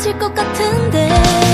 내 모습은 내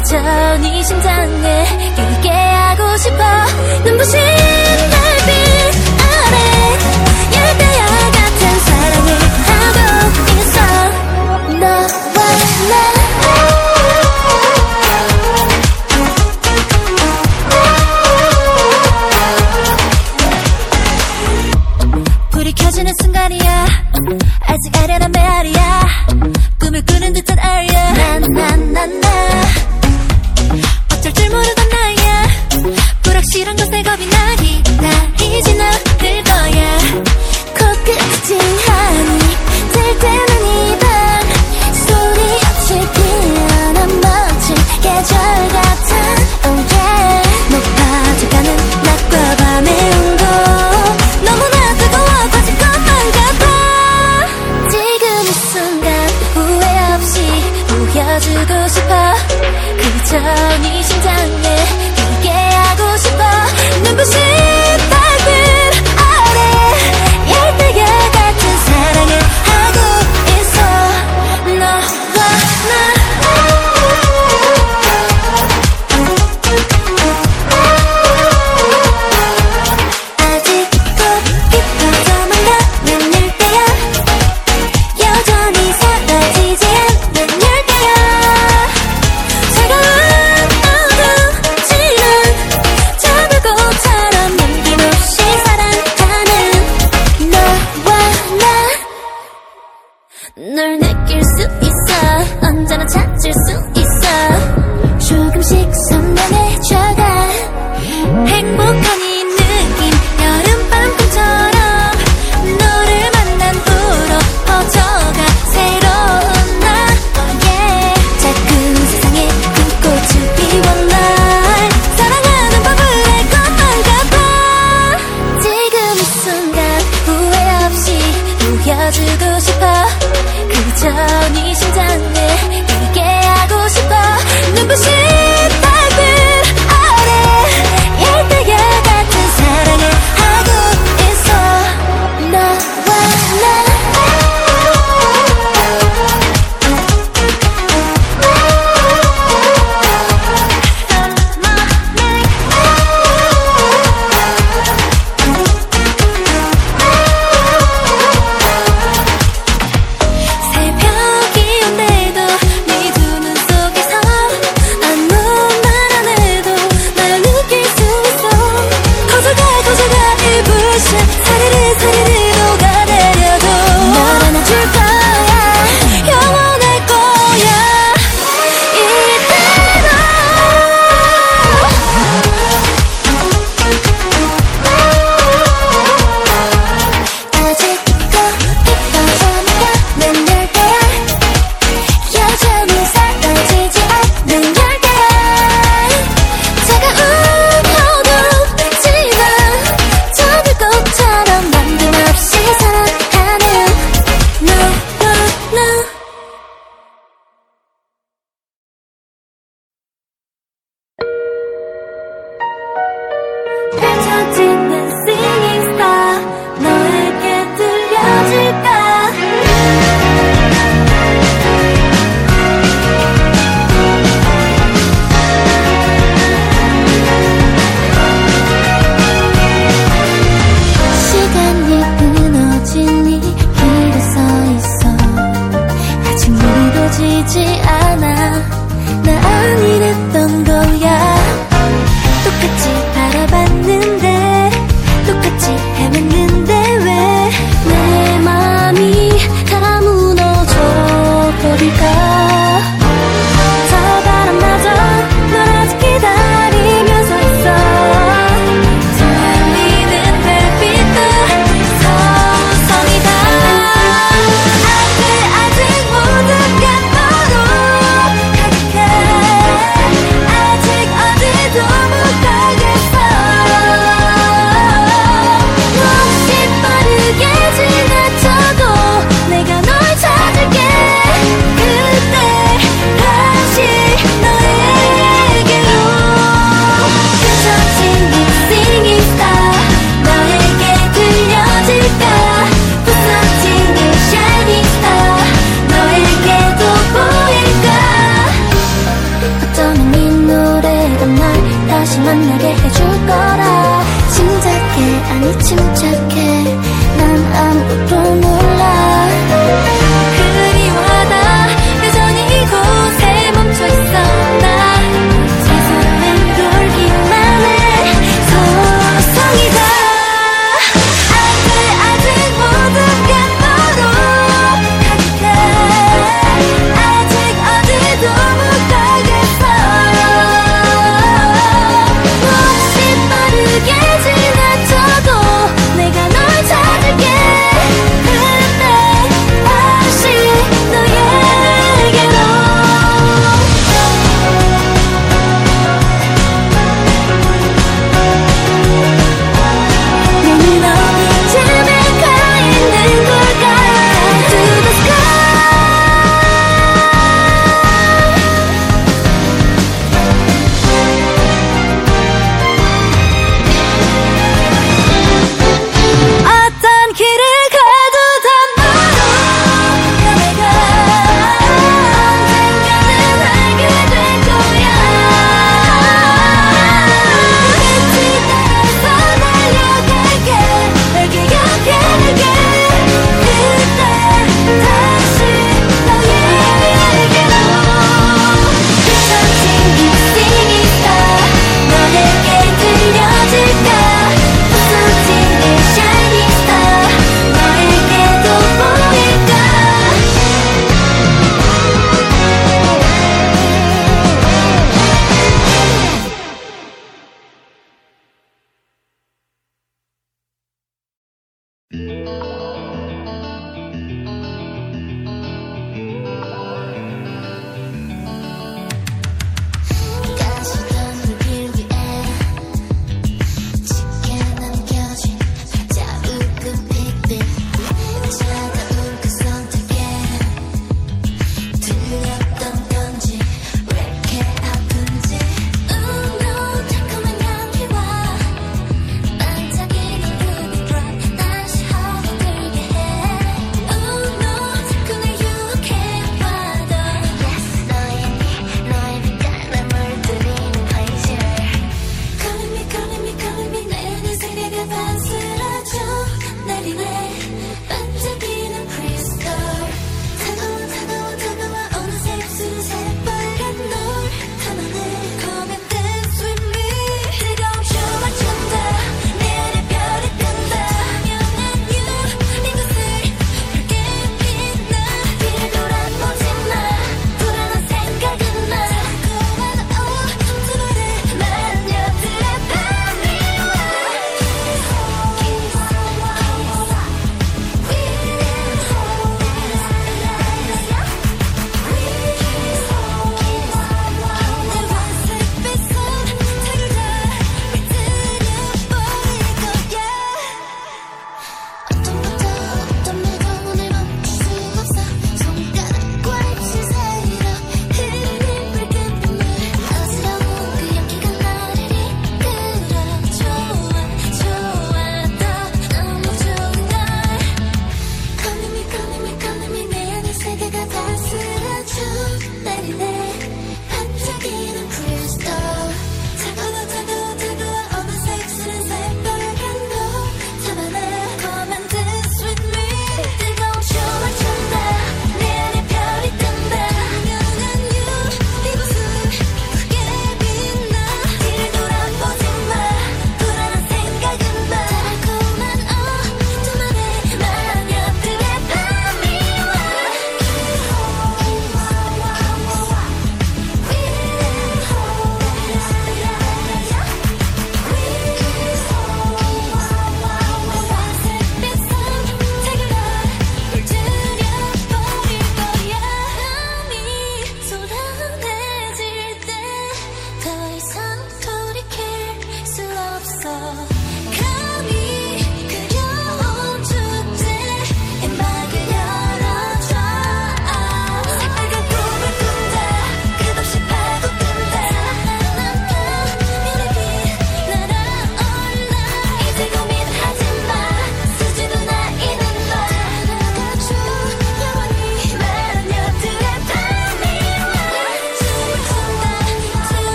여전히 네 심장에 길게 하고 싶어. 눈부신